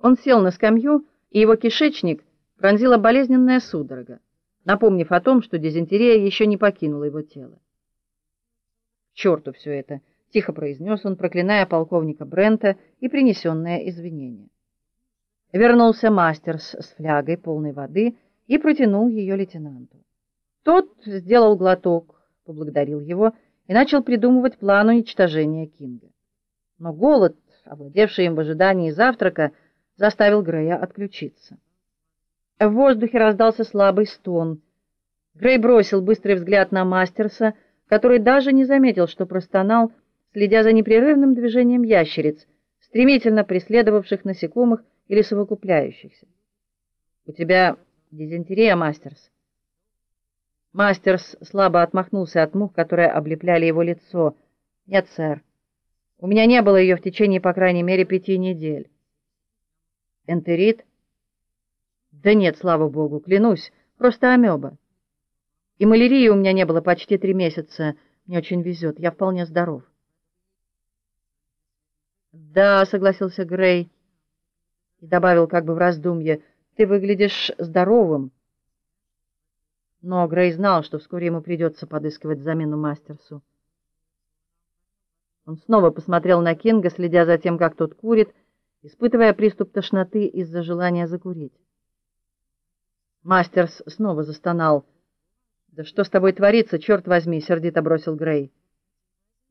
Он сел на скамью, и его кишечник пронзила болезненная судорога, напомнив о том, что дизентерия еще не покинула его тело. «К черту все это!» — тихо произнес он, проклиная полковника Брента и принесенное извинение. Вернулся мастерс с флягой полной воды и протянул ее лейтенанту. Тот сделал глоток, поблагодарил его и начал придумывать план уничтожения Кинга. Но голод, овладевший им в ожидании завтрака, заставил Грея отключиться. В воздухе раздался слабый стон. Грей бросил быстрый взгляд на Мастерса, который даже не заметил, что простонал, следя за непрерывным движением ящериц, стремительно преследовавших насекомых или совокупляющихся. «У тебя дизентерия, Мастерс?» Мастерс слабо отмахнулся от мух, которые облепляли его лицо. «Нет, сэр. У меня не было ее в течение, по крайней мере, пяти недель». «Энтерит?» «Да нет, слава богу, клянусь, просто амеба. И малярии у меня не было почти три месяца. Мне очень везет, я вполне здоров». «Да», — согласился Грей и добавил как бы в раздумье, «ты выглядишь здоровым». Но Грей знал, что вскоре ему придется подыскивать замену Мастерсу. Он снова посмотрел на Кинга, следя за тем, как тот курит, испытывая приступ тошноты из-за желания закурить. Мастерс снова застонал. «Да что с тобой творится, черт возьми!» — сердито бросил Грей.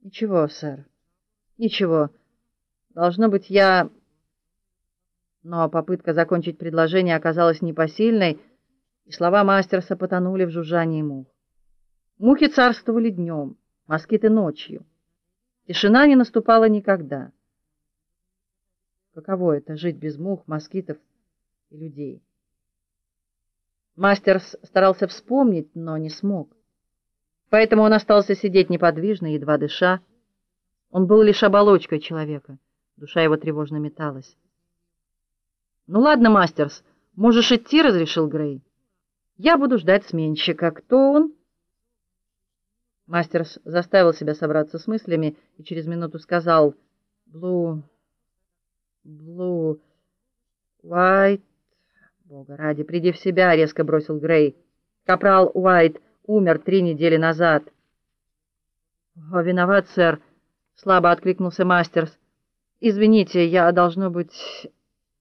«Ничего, сэр, ничего. Должно быть, я...» Но попытка закончить предложение оказалась непосильной, и слова Мастерса потонули в жужжании мух. Мухи царствовали днем, москиты ночью. Тишина не наступала никогда. Каково это — жить без мух, москитов и людей? Мастерс старался вспомнить, но не смог. Поэтому он остался сидеть неподвижно, едва дыша. Он был лишь оболочкой человека. Душа его тревожно металась. «Ну ладно, Мастерс, можешь идти», — разрешил Грей. «Я буду ждать сменщика. Кто он?» Мастерс заставил себя собраться с мыслями и через минуту сказал «Блу... Блу... Уайт...» «Бога ради, приди в себя!» — резко бросил Грей. «Капрал Уайт умер три недели назад». «О, виноват, сэр!» — слабо откликнулся Мастерс. «Извините, я, должно быть...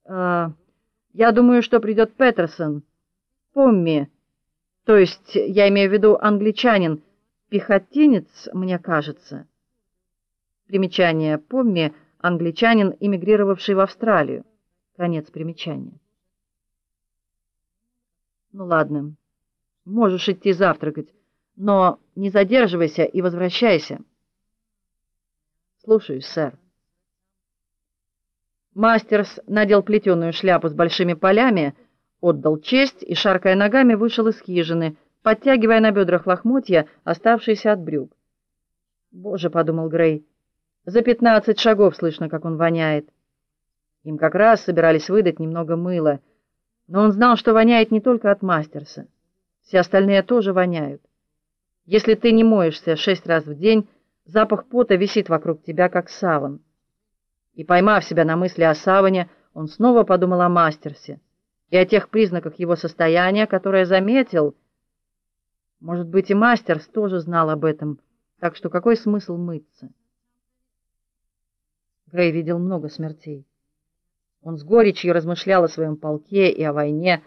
Э, я думаю, что придет Петерсон. Помми. То есть, я имею в виду англичанин, пехотинец, мне кажется». Примечание «Помми» — англичанин, эмигрировавший в Австралию. Конец примечания. Ну ладно, можешь идти завтракать, но не задерживайся и возвращайся. Слушаюсь, сэр. Мастерс надел плетеную шляпу с большими полями, отдал честь и, шаркая ногами, вышел из хижины, подтягивая на бедрах лохмотья, оставшиеся от брюк. «Боже», — подумал Грей, — «за пятнадцать шагов слышно, как он воняет». Им как раз собирались выдать немного мыла — но он знал, что воняет не только от Мастерса. Все остальные тоже воняют. Если ты не моешься шесть раз в день, запах пота висит вокруг тебя, как саван. И, поймав себя на мысли о саване, он снова подумал о Мастерсе и о тех признаках его состояния, которые заметил. Может быть, и Мастерс тоже знал об этом, так что какой смысл мыться? Грей видел много смертей. Он с горечью размышлял о своем полке и о войне.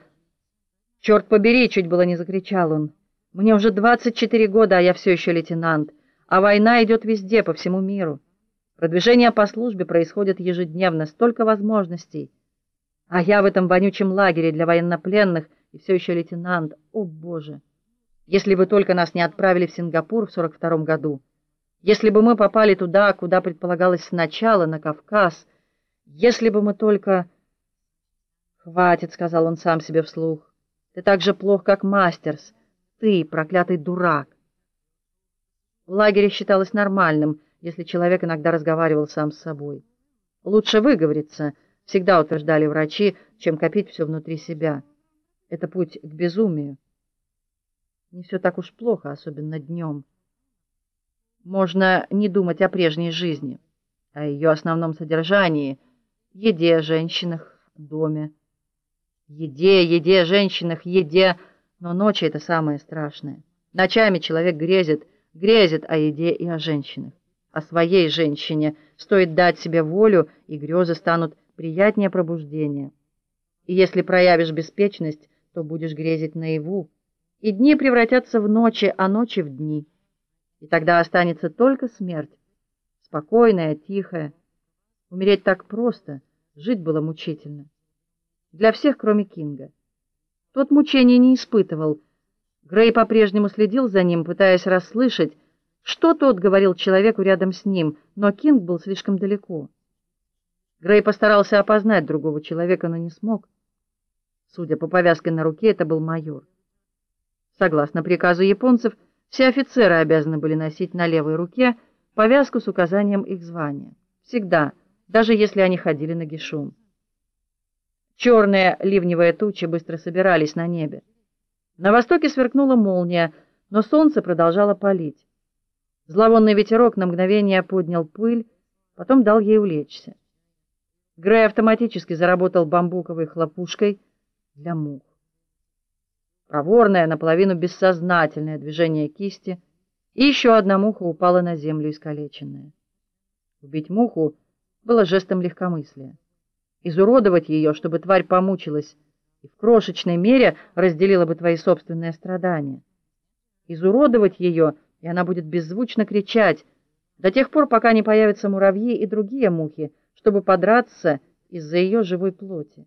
«Черт побери!» — чуть было не закричал он. «Мне уже 24 года, а я все еще лейтенант. А война идет везде, по всему миру. Продвижение по службе происходит ежедневно, столько возможностей. А я в этом вонючем лагере для военнопленных и все еще лейтенант. О, Боже! Если бы только нас не отправили в Сингапур в 42 году, если бы мы попали туда, куда предполагалось сначала, на Кавказ — если бы мы только... «Хватит», — сказал он сам себе вслух. «Ты так же плох, как Мастерс. Ты, проклятый дурак». В лагере считалось нормальным, если человек иногда разговаривал сам с собой. Лучше выговориться, всегда утверждали врачи, чем копить все внутри себя. Это путь к безумию. Не все так уж плохо, особенно днем. Можно не думать о прежней жизни, о ее основном содержании — еде, женщинах, доме. Еде, еде, женщинах, еде, но ночи это самое страшное. Ночами человек грезит, грезит о еде и о женщинах. О своей женщине стоит дать себе волю, и грезы станут приятнее пробуждения. И если проявишь беспечность, то будешь грезить наяву, и дни превратятся в ночи, а ночи в дни. И тогда останется только смерть, спокойная, тихая. Умереть так просто, жить было мучительно. Для всех, кроме Кинга. Тот мучений не испытывал. Грей по-прежнему следил за ним, пытаясь расслышать, что тот говорил человеку рядом с ним, но Кинг был слишком далеко. Грей постарался опознать другого человека, но не смог. Судя по повязке на руке, это был майор. Согласно приказу японцев, все офицеры обязаны были носить на левой руке повязку с указанием их звания. Всегда, даже если они ходили на гишум. Черные ливневые тучи быстро собирались на небе. На востоке сверкнула молния, но солнце продолжало палить. Зловонный ветерок на мгновение поднял пыль, потом дал ей улечься. Грей автоматически заработал бамбуковой хлопушкой для мух. Проворное, наполовину бессознательное движение кисти, и еще одна муха упала на землю искалеченная. Убить муху было жестом легкомыслия. Изуродовать ее, чтобы тварь помучилась, и в крошечной мере разделила бы твои собственные страдания. Изуродовать ее, и она будет беззвучно кричать, до тех пор, пока не появятся муравьи и другие мухи, чтобы подраться из-за ее живой плоти.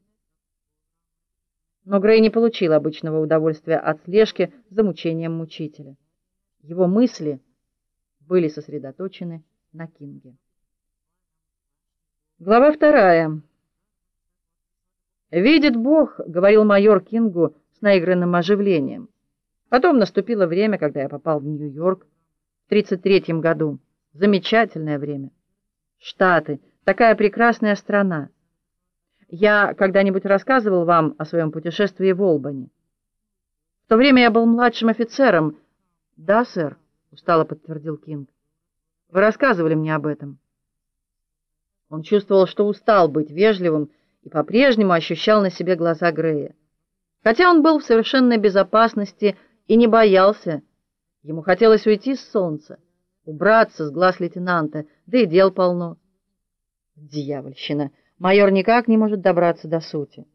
Но Грей не получил обычного удовольствия от слежки за мучением мучителя. Его мысли были сосредоточены на Кинге. Глава вторая. «Видит Бог», — говорил майор Кингу с наигранным оживлением. Потом наступило время, когда я попал в Нью-Йорк в 33-м году. Замечательное время. Штаты, такая прекрасная страна. Я когда-нибудь рассказывал вам о своем путешествии в Олбани. В то время я был младшим офицером. Да, сэр, устало подтвердил Кинг. Вы рассказывали мне об этом. Он чувствовал, что устал быть вежливым и по-прежнему ощущал на себе глаза Грея. Хотя он был в совершенной безопасности и не боялся, ему хотелось уйти с солнца, убраться с глаз лейтенанта, да и дел полно. Дьявольщина! Майор никак не может добраться до сути.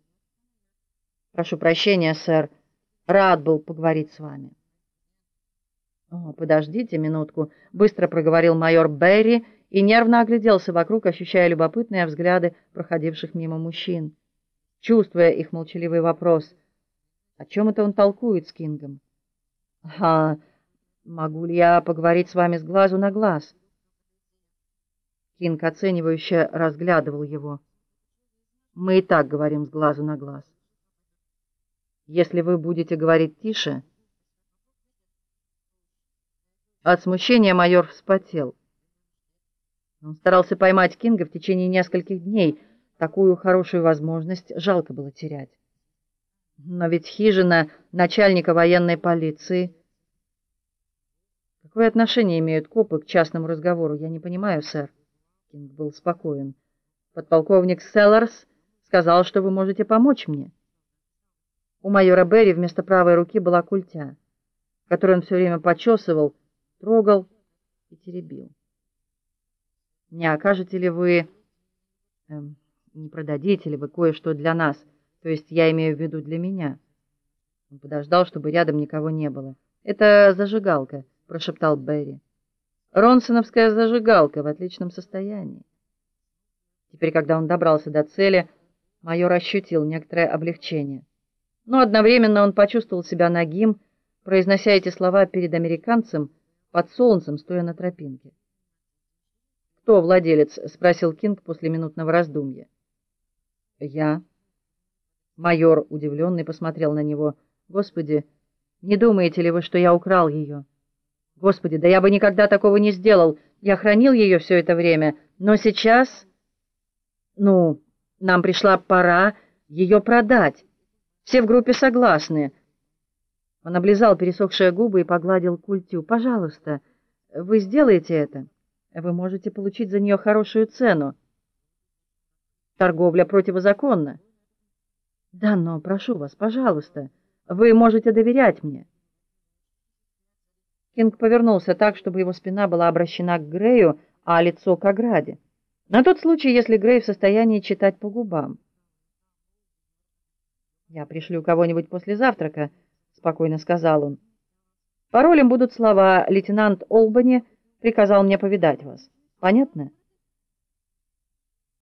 Прошу прощения, сэр. Рад был поговорить с вами. О, подождите минутку, быстро проговорил майор Берри и нервно огляделся вокруг, ощущая любопытные взгляды проходивших мимо мужчин, чувствуя их молчаливый вопрос. О чем это он толкует с Кингом? А, могу ли я поговорить с вами с глазу на глаз? Кинг оценивающе разглядывал его. Мы и так говорим с глазу на глаз. Если вы будете говорить тише... От смущения майор вспотел. Он старался поймать Кинга в течение нескольких дней. Такую хорошую возможность жалко было терять. Но ведь хижина начальника военной полиции... Какое отношение имеют копы к частному разговору, я не понимаю, сэр. Кинг был спокоен. Подполковник Селларс сказал, что вы можете помочь мне. У майора Берри вместо правой руки была культя, которую он все время почесывал, трогал и теребил. Не окажете ли вы, эм, не продадите ли вы кое-что для нас, то есть я имею в виду для меня? Он подождал, чтобы рядом никого не было. Это зажигалка, прошептал Берри. Ронсоновская зажигалка в отличном состоянии. Теперь, когда он добрался до цели, майор ощутил некоторое облегчение. Но одновременно он почувствовал себя нагим, произнося эти слова перед американцем под солнцем, стоя на тропинке. «Кто владелец?» — спросил Кинг после минутного раздумья. «Я». Майор, удивленный, посмотрел на него. «Господи, не думаете ли вы, что я украл ее?» «Господи, да я бы никогда такого не сделал. Я хранил ее все это время, но сейчас...» «Ну...» Нам пришла пора ее продать. Все в группе согласны. Он облизал пересохшие губы и погладил культю. Пожалуйста, вы сделаете это. Вы можете получить за нее хорошую цену. Торговля противозаконна. Да, но прошу вас, пожалуйста, вы можете доверять мне. Кинг повернулся так, чтобы его спина была обращена к Грею, а лицо к ограде. На тот случай, если Грей в состоянии читать по губам. «Я пришлю кого-нибудь после завтрака», — спокойно сказал он. «Паролем будут слова «Лейтенант Олбани приказал мне повидать вас». Понятно?»